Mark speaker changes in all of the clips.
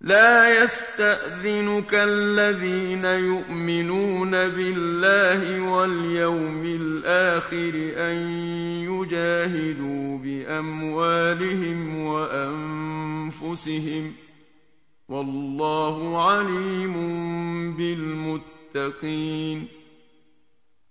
Speaker 1: لا يستأذنك الذين يؤمنون بالله واليوم الآخر أن يجاهدوا بأموالهم وأنفسهم ۖ والله عليم بالمتقين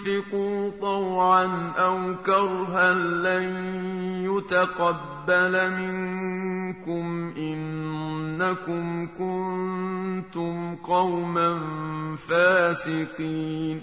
Speaker 1: أنفقوا طوعا أو كرها لن يتقبل منكم إنكم كنتم قوما فاسقين.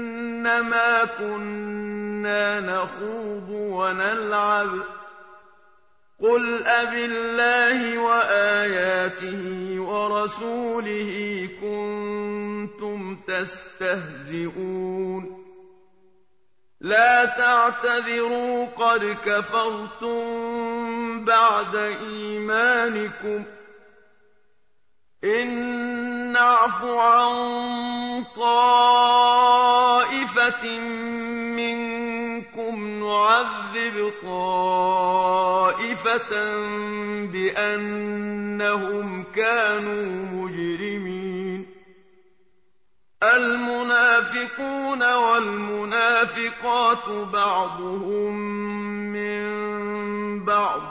Speaker 1: إنما كنا نخوض ونلعب. قل أب الله وآياته ورسوله كنتم تستهزئون. لا تعتذروا قد كفرتم بعد إيمانكم ۖ. إن نعف عن منكم نعذب طائفة بأنهم كانوا مجرمين المنافقون والمنافقات بعضهم من بعض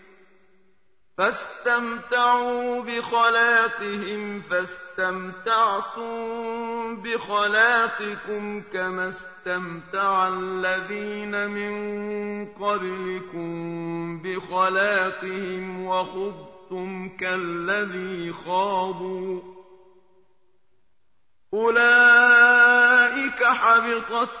Speaker 1: فاستمتعوا بخلاقهم فاستمتعتم بخلاقكم كما استمتع الذين من قبلكم بخلاقهم وخضتم كالذي خاضوا. أولئك حبطت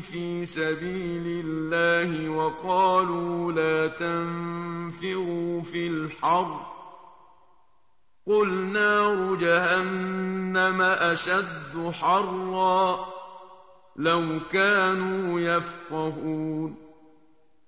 Speaker 1: في سبيل الله وقالوا لا تنفروا في الحر. قل نار جهنم أشد حرا. لو كانوا يفقهون.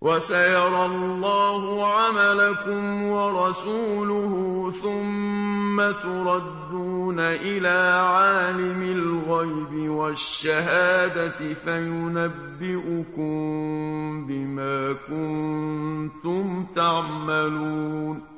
Speaker 1: وسيرى الله عملكم ورسوله ثم تردون إلى عالم الغيب والشهادة فينبئكم بما كنتم تعملون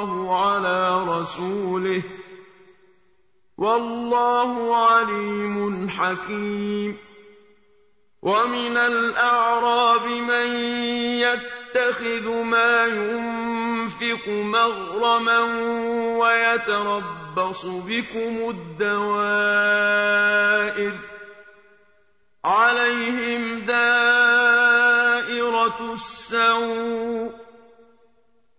Speaker 1: الله على رسوله. والله عليم حكيم. ومن الأعراب من يتخذ ما ينفق مغرما ويتربص بكم الدوائر. عليهم دائرة السوء.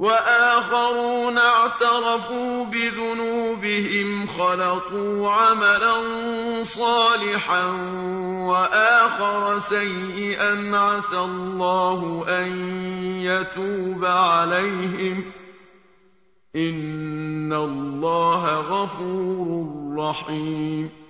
Speaker 1: وآخرون اعترفوا بذنوبهم خلطوا عملا صالحا وآخر سيئا عسى الله أن يتوب عليهم. إن الله غفور رحيم.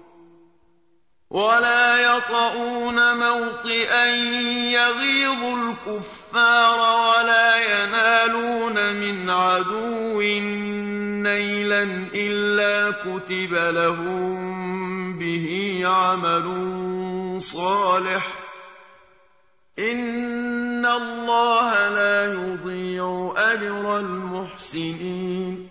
Speaker 1: ولا يطؤون موطئا يغيظ الكفار ولا ينالون من عدو نيلا إلا كتب لهم به عمل صالح. إن الله لا يضيع أجر المحسنين.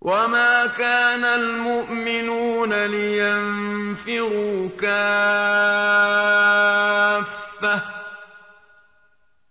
Speaker 1: وما كان المؤمنون لينفروا كافة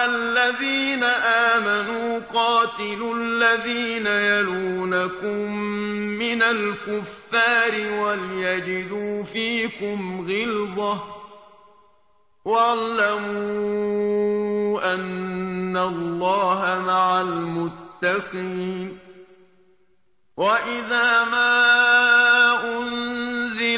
Speaker 1: أيها الذين آمنوا قاتلوا الذين يلونكم من الكفار وليجدوا فيكم غلظة واعلموا أن الله مع المتقين وإذا ما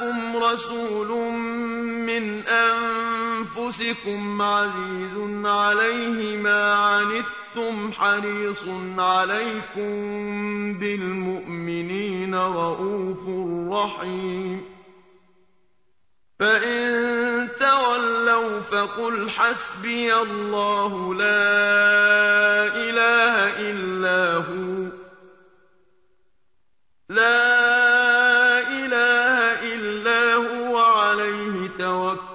Speaker 1: جاءكم رسول من أنفسكم عزيز عليه ما عنتم حريص عليكم بالمؤمنين رءوف رحيم. فإن تولوا فقل حسبي الله لا إله إلا هو. لا